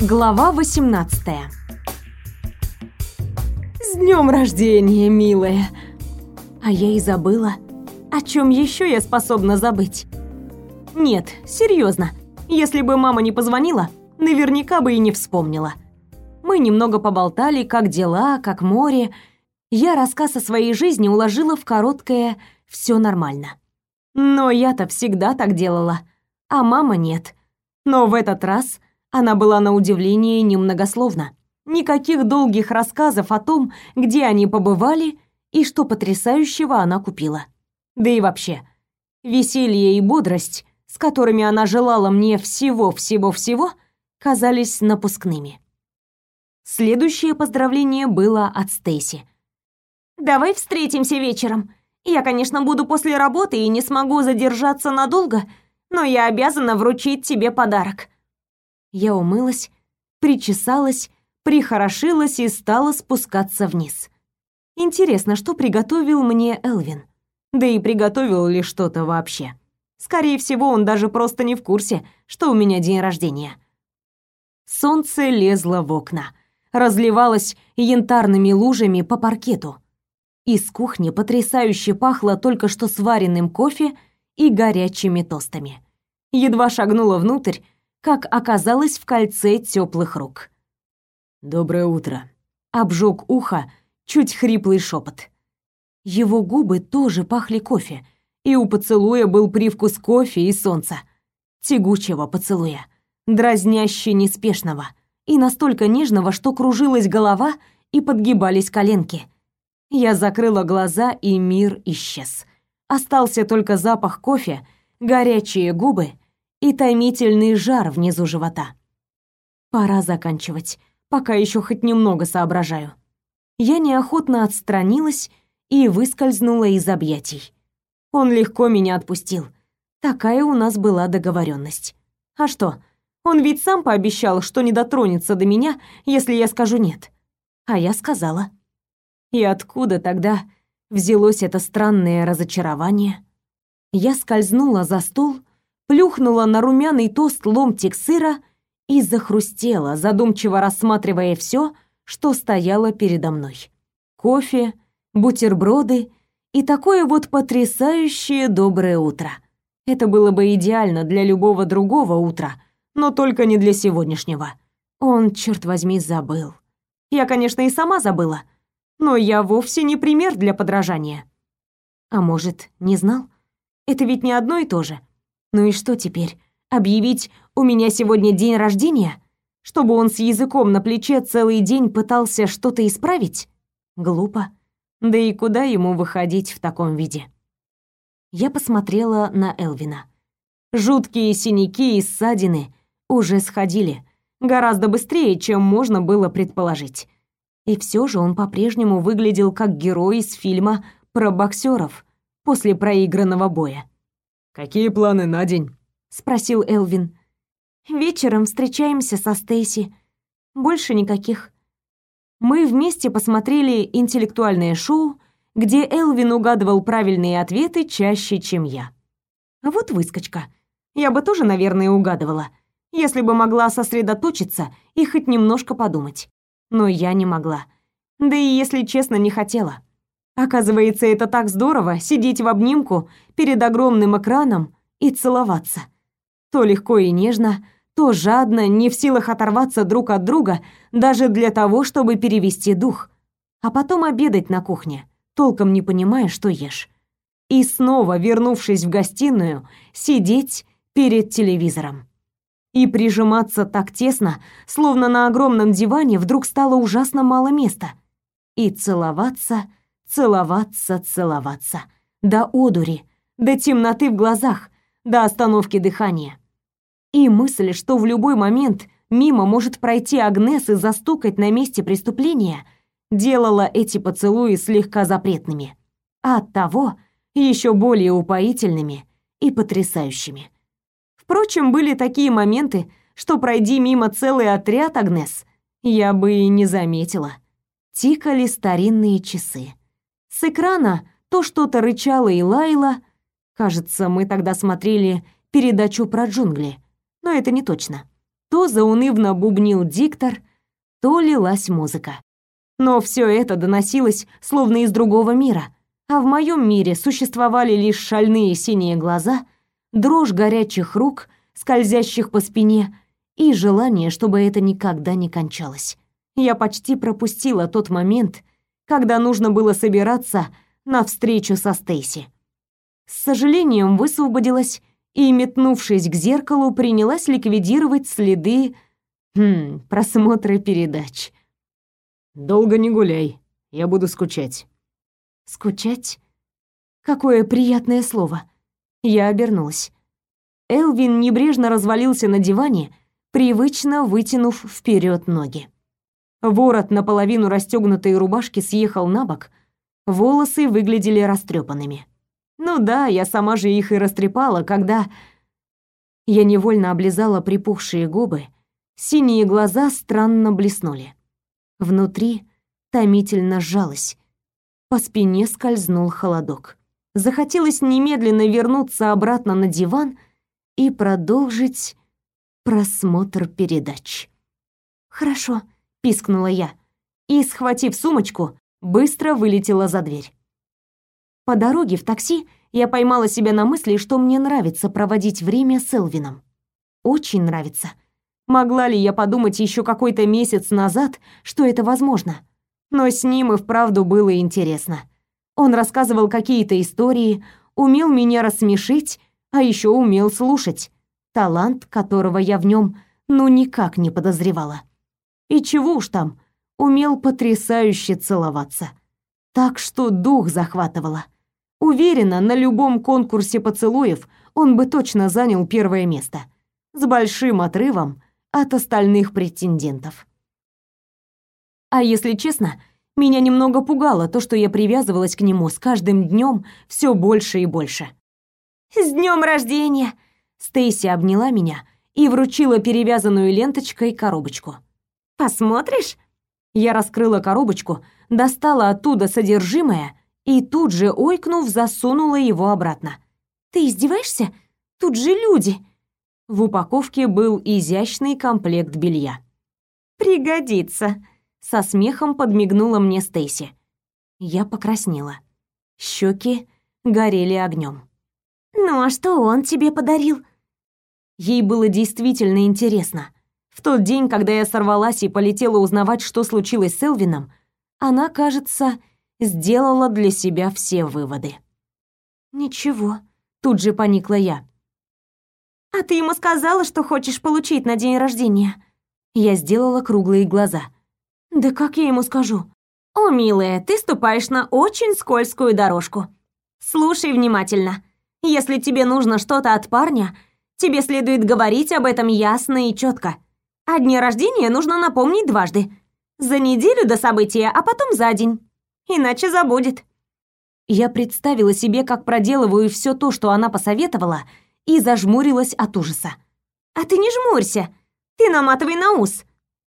Глава 18 С днем рождения, милая! А я и забыла. О чем еще я способна забыть? Нет, серьезно. Если бы мама не позвонила, наверняка бы и не вспомнила. Мы немного поболтали, как дела, как море. Я рассказ о своей жизни уложила в короткое «все нормально». Но я-то всегда так делала, а мама нет. Но в этот раз она была на удивление немногословна. Никаких долгих рассказов о том, где они побывали и что потрясающего она купила. Да и вообще, веселье и бодрость, с которыми она желала мне всего-всего-всего, казались напускными. Следующее поздравление было от Стейси. «Давай встретимся вечером. Я, конечно, буду после работы и не смогу задержаться надолго, но я обязана вручить тебе подарок». Я умылась, причесалась, прихорошилась и стала спускаться вниз. Интересно, что приготовил мне Элвин? Да и приготовил ли что-то вообще? Скорее всего, он даже просто не в курсе, что у меня день рождения. Солнце лезло в окна, разливалось янтарными лужами по паркету. Из кухни потрясающе пахло только что сваренным кофе и горячими тостами. Едва шагнула внутрь, как оказалась в кольце теплых рук. «Доброе утро», — обжег ухо чуть хриплый шепот. Его губы тоже пахли кофе, и у поцелуя был привкус кофе и солнца. Тягучего поцелуя, дразняще неспешного и настолько нежного, что кружилась голова и подгибались коленки. Я закрыла глаза, и мир исчез. Остался только запах кофе, горячие губы и томительный жар внизу живота. Пора заканчивать, пока еще хоть немного соображаю. Я неохотно отстранилась и выскользнула из объятий. Он легко меня отпустил. Такая у нас была договоренность. А что? Он ведь сам пообещал, что не дотронется до меня, если я скажу нет. А я сказала. И откуда тогда взялось это странное разочарование? Я скользнула за стол плюхнула на румяный тост ломтик сыра и захрустела, задумчиво рассматривая все, что стояло передо мной. Кофе, бутерброды и такое вот потрясающее доброе утро. Это было бы идеально для любого другого утра, но только не для сегодняшнего. Он, черт возьми, забыл. Я, конечно, и сама забыла, но я вовсе не пример для подражания. А может, не знал? Это ведь не одно и то же. Ну и что теперь? Объявить «у меня сегодня день рождения»? Чтобы он с языком на плече целый день пытался что-то исправить? Глупо. Да и куда ему выходить в таком виде? Я посмотрела на Элвина. Жуткие синяки и ссадины уже сходили. Гораздо быстрее, чем можно было предположить. И все же он по-прежнему выглядел как герой из фильма про боксеров после проигранного боя. «Какие планы на день?» — спросил Элвин. «Вечером встречаемся со Стейси. Больше никаких». Мы вместе посмотрели интеллектуальное шоу, где Элвин угадывал правильные ответы чаще, чем я. Вот выскочка. Я бы тоже, наверное, угадывала, если бы могла сосредоточиться и хоть немножко подумать. Но я не могла. Да и, если честно, не хотела. Оказывается, это так здорово сидеть в обнимку перед огромным экраном и целоваться. То легко и нежно, то жадно, не в силах оторваться друг от друга даже для того, чтобы перевести дух. А потом обедать на кухне, толком не понимая, что ешь. И снова, вернувшись в гостиную, сидеть перед телевизором. И прижиматься так тесно, словно на огромном диване вдруг стало ужасно мало места. И целоваться – целоваться, целоваться. До одури, до темноты в глазах, до остановки дыхания. И мысль, что в любой момент мимо может пройти Агнес и застукать на месте преступления, делала эти поцелуи слегка запретными, а оттого еще более упоительными и потрясающими. Впрочем, были такие моменты, что пройди мимо целый отряд Агнес, я бы и не заметила. Тикали старинные часы. С экрана то что-то рычало и лаяло. Кажется, мы тогда смотрели передачу про джунгли, но это не точно. то заунывно бубнил диктор, то лилась музыка. Но все это доносилось словно из другого мира, а в моем мире существовали лишь шальные синие глаза, дрожь горячих рук, скользящих по спине, и желание, чтобы это никогда не кончалось. Я почти пропустила тот момент, когда нужно было собираться на встречу со Стейси. С сожалением высвободилась и, метнувшись к зеркалу, принялась ликвидировать следы хм, просмотра передач. Долго не гуляй, я буду скучать. Скучать? Какое приятное слово. Я обернулась. Элвин небрежно развалился на диване, привычно вытянув вперед ноги. Ворот наполовину расстегнутой рубашки съехал на бок, волосы выглядели растрепанными. Ну да, я сама же их и растрепала, когда... Я невольно облизала припухшие губы, синие глаза странно блеснули. Внутри томительно сжалось. По спине скользнул холодок. Захотелось немедленно вернуться обратно на диван и продолжить просмотр передач. «Хорошо», — пискнула я, и, схватив сумочку, быстро вылетела за дверь. По дороге в такси я поймала себя на мысли, что мне нравится проводить время с Элвином. Очень нравится. Могла ли я подумать еще какой-то месяц назад, что это возможно? Но с ним и вправду было интересно. Он рассказывал какие-то истории, умел меня рассмешить, а еще умел слушать талант которого я в нем ну никак не подозревала. И чего уж там, умел потрясающе целоваться. Так что дух захватывало. Уверена, на любом конкурсе поцелуев он бы точно занял первое место. С большим отрывом от остальных претендентов. А если честно, меня немного пугало то, что я привязывалась к нему с каждым днем все больше и больше. «С днем рождения!» Стейси обняла меня и вручила перевязанную ленточкой коробочку. «Посмотришь?» Я раскрыла коробочку, достала оттуда содержимое и тут же, ойкнув, засунула его обратно. «Ты издеваешься? Тут же люди!» В упаковке был изящный комплект белья. «Пригодится!» Со смехом подмигнула мне Стейси. Я покраснела. Щеки горели огнем. «Ну а что он тебе подарил?» Ей было действительно интересно. В тот день, когда я сорвалась и полетела узнавать, что случилось с Элвином, она, кажется, сделала для себя все выводы. «Ничего», — тут же поникла я. «А ты ему сказала, что хочешь получить на день рождения?» Я сделала круглые глаза. «Да как я ему скажу?» «О, милая, ты ступаешь на очень скользкую дорожку. Слушай внимательно. Если тебе нужно что-то от парня, тебе следует говорить об этом ясно и четко. О дне рождения нужно напомнить дважды. За неделю до события, а потом за день. Иначе забудет. Я представила себе, как проделываю все то, что она посоветовала, и зажмурилась от ужаса. «А ты не жмурься, ты наматывай на ус.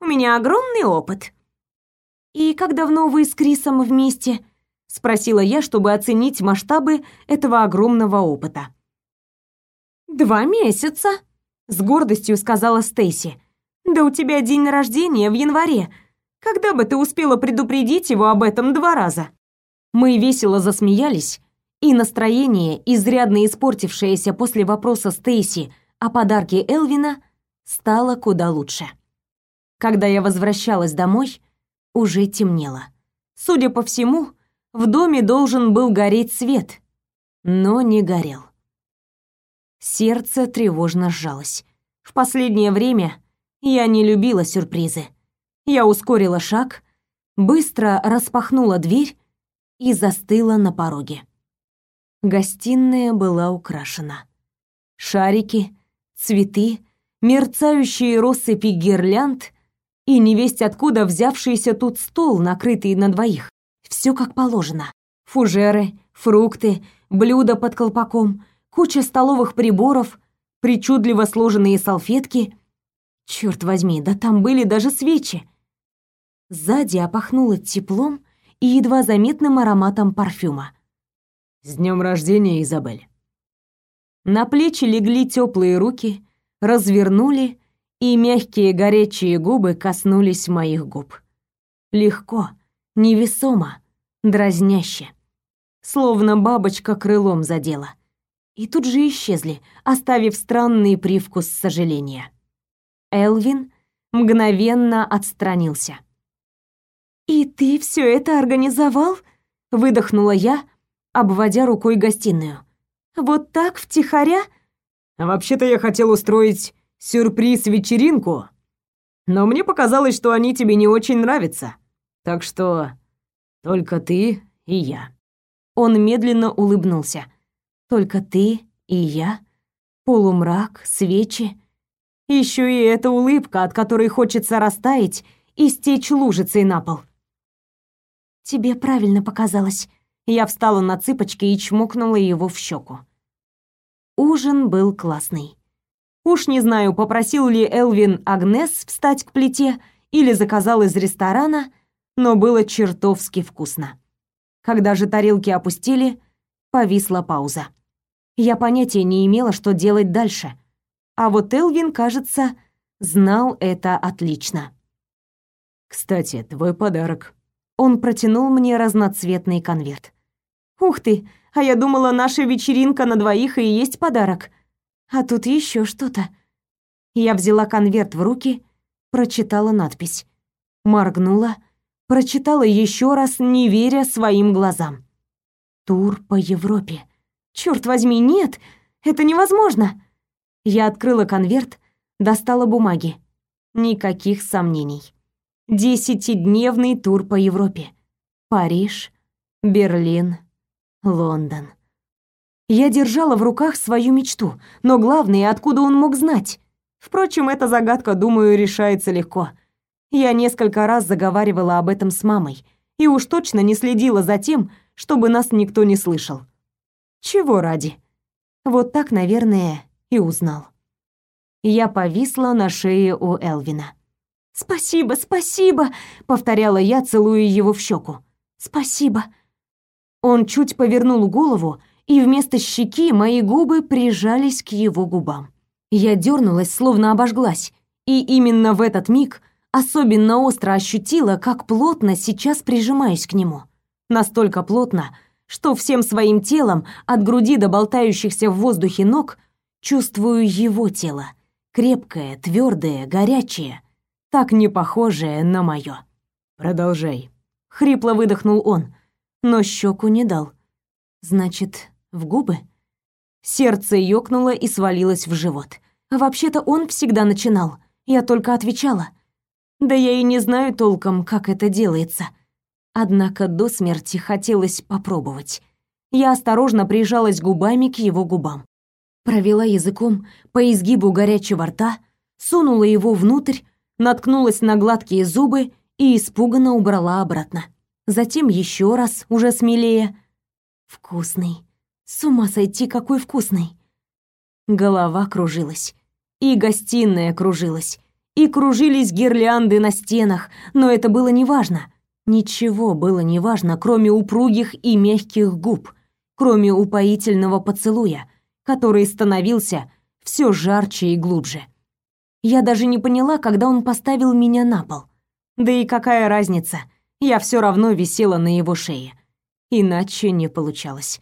У меня огромный опыт». «И как давно вы с Крисом вместе?» спросила я, чтобы оценить масштабы этого огромного опыта. Два месяца, с гордостью сказала Стейси. Да у тебя день рождения в январе. Когда бы ты успела предупредить его об этом два раза? Мы весело засмеялись, и настроение, изрядно испортившееся после вопроса Стейси о подарке Элвина, стало куда лучше. Когда я возвращалась домой, уже темнело. Судя по всему, в доме должен был гореть свет, но не горел. Сердце тревожно сжалось. В последнее время я не любила сюрпризы. Я ускорила шаг, быстро распахнула дверь и застыла на пороге. Гостиная была украшена. Шарики, цветы, мерцающие россыпи гирлянд и невесть откуда взявшийся тут стол, накрытый на двоих. Все как положено. Фужеры, фрукты, блюда под колпаком, куча столовых приборов, причудливо сложенные салфетки. Черт возьми, да там были даже свечи. Сзади опахнуло теплом и едва заметным ароматом парфюма. «С днем рождения, Изабель!» На плечи легли теплые руки, развернули и мягкие горячие губы коснулись моих губ. Легко, невесомо, дразняще. Словно бабочка крылом задела. И тут же исчезли, оставив странный привкус сожаления. Элвин мгновенно отстранился. «И ты все это организовал?» — выдохнула я, обводя рукой гостиную. «Вот так, втихаря?» «Вообще-то я хотел устроить сюрприз-вечеринку, но мне показалось, что они тебе не очень нравятся. Так что только ты и я». Он медленно улыбнулся. «Только ты и я? Полумрак, свечи. Еще и эта улыбка, от которой хочется растаять и стечь лужицей на пол». «Тебе правильно показалось». Я встала на цыпочки и чмокнула его в щеку. Ужин был классный. Уж не знаю, попросил ли Элвин Агнес встать к плите или заказал из ресторана, но было чертовски вкусно. Когда же тарелки опустили, повисла пауза. Я понятия не имела, что делать дальше. А вот Элвин, кажется, знал это отлично. «Кстати, твой подарок», он протянул мне разноцветный конверт. Ух ты, а я думала, наша вечеринка на двоих и есть подарок. А тут еще что-то. Я взяла конверт в руки, прочитала надпись. Моргнула, прочитала еще раз, не веря своим глазам. Тур по Европе. Черт возьми, нет, это невозможно. Я открыла конверт, достала бумаги. Никаких сомнений. Десятидневный тур по Европе. Париж, Берлин, Лондон. Я держала в руках свою мечту, но главное, откуда он мог знать? Впрочем, эта загадка, думаю, решается легко. Я несколько раз заговаривала об этом с мамой и уж точно не следила за тем, чтобы нас никто не слышал. Чего ради? Вот так, наверное, и узнал. Я повисла на шее у Элвина. «Спасибо, спасибо!» — повторяла я, целуя его в щеку. «Спасибо!» Он чуть повернул голову, и вместо щеки мои губы прижались к его губам. Я дернулась, словно обожглась, и именно в этот миг особенно остро ощутила, как плотно сейчас прижимаюсь к нему. Настолько плотно, что всем своим телом, от груди до болтающихся в воздухе ног, чувствую его тело. Крепкое, твердое, горячее — так не похожее на моё. Продолжай. Хрипло выдохнул он, но щеку не дал. Значит, в губы? Сердце ёкнуло и свалилось в живот. Вообще-то он всегда начинал, я только отвечала. Да я и не знаю толком, как это делается. Однако до смерти хотелось попробовать. Я осторожно прижалась губами к его губам. Провела языком по изгибу горячего рта, сунула его внутрь, наткнулась на гладкие зубы и испуганно убрала обратно. Затем еще раз, уже смелее. Вкусный. С ума сойти, какой вкусный. Голова кружилась. И гостиная кружилась. И кружились гирлянды на стенах, но это было неважно. Ничего было неважно, кроме упругих и мягких губ, кроме упоительного поцелуя, который становился все жарче и глубже. Я даже не поняла, когда он поставил меня на пол. Да и какая разница? Я все равно висела на его шее. Иначе не получалось.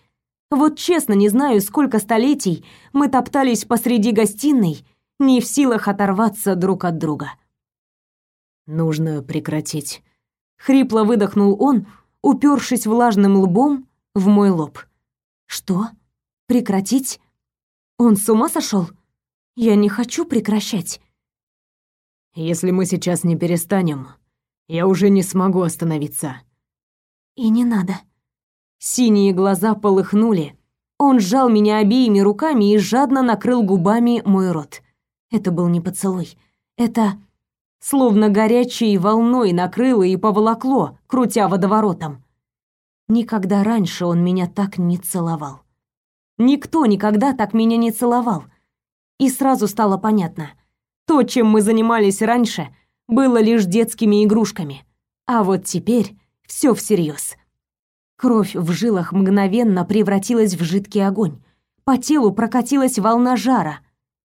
Вот честно не знаю, сколько столетий мы топтались посреди гостиной, не в силах оторваться друг от друга. Нужно прекратить. Хрипло выдохнул он, упершись влажным лбом в мой лоб. Что? Прекратить? Он с ума сошел? Я не хочу прекращать. Если мы сейчас не перестанем, я уже не смогу остановиться. И не надо. Синие глаза полыхнули. Он сжал меня обеими руками и жадно накрыл губами мой рот. Это был не поцелуй. Это словно горячей волной накрыло и поволокло, крутя водоворотом. Никогда раньше он меня так не целовал. Никто никогда так меня не целовал. И сразу стало понятно. То, чем мы занимались раньше, было лишь детскими игрушками. А вот теперь все всерьез. Кровь в жилах мгновенно превратилась в жидкий огонь. По телу прокатилась волна жара,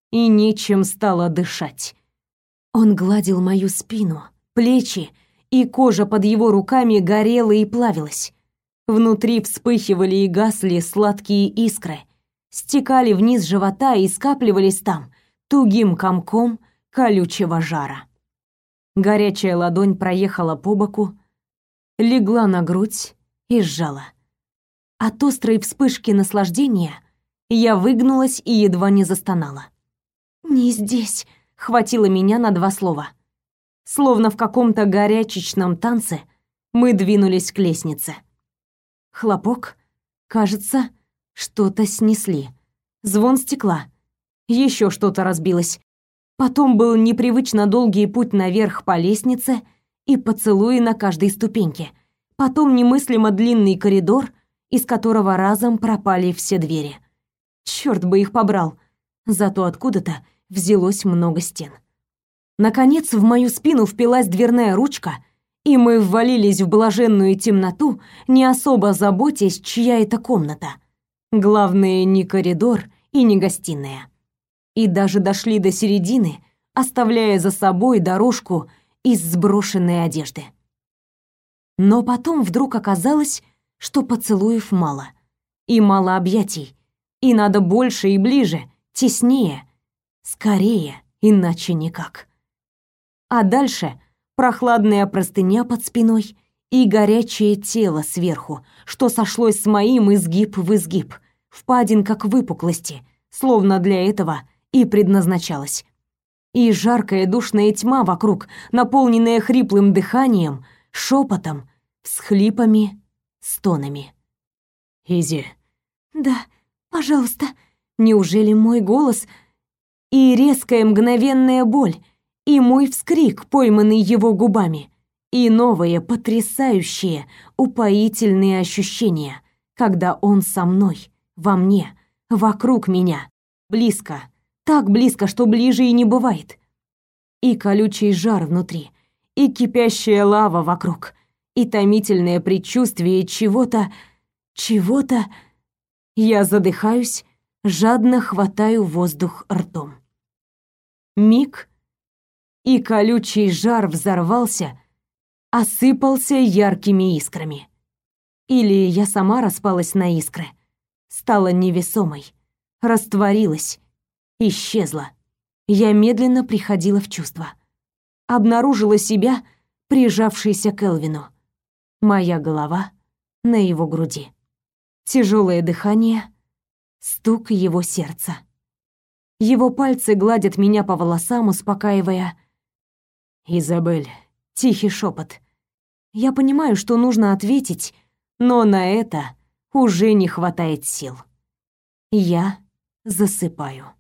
и нечем стало дышать. Он гладил мою спину, плечи, и кожа под его руками горела и плавилась. Внутри вспыхивали и гасли сладкие искры, стекали вниз живота и скапливались там тугим комком колючего жара. Горячая ладонь проехала по боку, легла на грудь и сжала. От острой вспышки наслаждения я выгнулась и едва не застонала. «Не здесь», — хватило меня на два слова. Словно в каком-то горячечном танце мы двинулись к лестнице. Хлопок. Кажется, что-то снесли. Звон стекла. Еще что-то разбилось. Потом был непривычно долгий путь наверх по лестнице и поцелуи на каждой ступеньке. Потом немыслимо длинный коридор, из которого разом пропали все двери. Черт бы их побрал. Зато откуда-то взялось много стен. Наконец в мою спину впилась дверная ручка, и мы ввалились в блаженную темноту, не особо заботясь, чья это комната. Главное, не коридор и не гостиная. И даже дошли до середины, оставляя за собой дорожку из сброшенной одежды. Но потом вдруг оказалось, что поцелуев мало. И мало объятий. И надо больше и ближе, теснее, скорее, иначе никак. А дальше прохладная простыня под спиной и горячее тело сверху, что сошлось с моим изгиб в изгиб, впадин как выпуклости, словно для этого и предназначалось. И жаркая душная тьма вокруг, наполненная хриплым дыханием, шепотом, всхлипами, стонами. «Изи». «Да, пожалуйста». Неужели мой голос и резкая мгновенная боль, и мой вскрик, пойманный его губами, и новые потрясающие, упоительные ощущения, когда он со мной, во мне, вокруг меня, близко, так близко, что ближе и не бывает. И колючий жар внутри, и кипящая лава вокруг, и томительное предчувствие чего-то, чего-то. Я задыхаюсь, жадно хватаю воздух ртом. Миг — и колючий жар взорвался, осыпался яркими искрами. Или я сама распалась на искры, стала невесомой, растворилась, исчезла. Я медленно приходила в чувство. Обнаружила себя, прижавшейся к Элвину. Моя голова на его груди. Тяжелое дыхание, стук его сердца. Его пальцы гладят меня по волосам, успокаивая, «Изабель», — тихий шепот. Я понимаю, что нужно ответить, но на это уже не хватает сил. Я засыпаю.